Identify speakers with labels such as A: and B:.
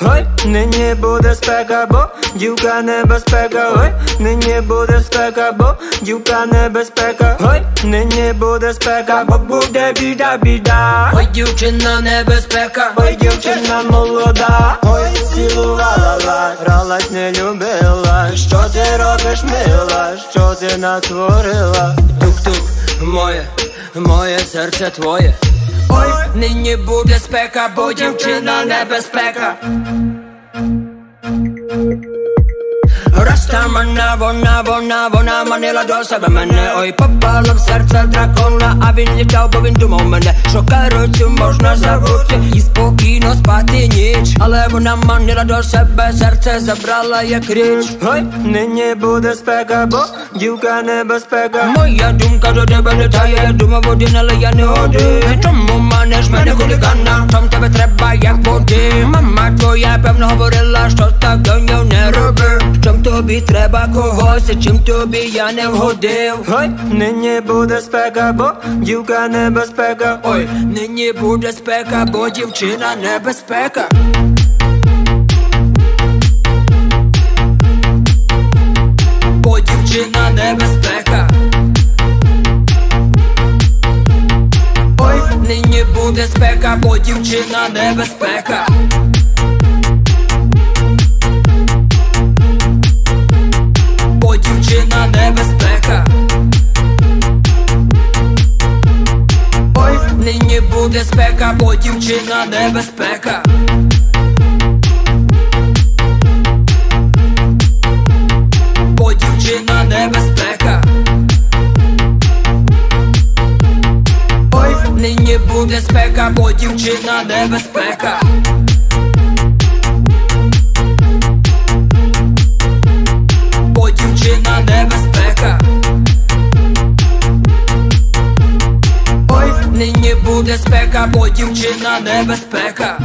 A: Ой, нині буде спека, бо дівка небезпека, ой, нині буде спека, бо дівка небезпека, ой, нині буде спека, бо буде біда, біда.
B: Ой, дівчина небезпека,
A: Ой, дівчина молода, ой, цілувала вас, гралась, не любила. Що ти робиш, мила? Що ти натворила?
B: тук-тук, моє, моє серце твоє. Ой, нині буде спека, бо дівчина небезпека. Та мене, вона, вона, вона манила до себе мене. Ой, попала в серце дракона, а він літав, бо він думав мене. Що каруцю можна забути спокійно спати ніч Але вона манила до себе, серце забрала як річ
A: Ой, нині буде спека, бо дівка небезпека.
B: Моя думка до тебе літає, я думав один, але я не один Чому манеш мене хулігана, там тебе треба як води Мама твоя певно говорила, що так доньо не роби Чом тобі треба когось, і чим тобі я не вгодив.
A: Ой, нині буде спека, бо дівка небезпека.
B: Ой, нині буде спека, бо дівчина небезпека. Бо дівчина небезпека. Ой, нині буде спека, бо дівчина небезпека буде спека, бо дівчина небезпека. Бо дівчина небезпека. Ой, нині небезпека буде спека, бо дівчина небезпека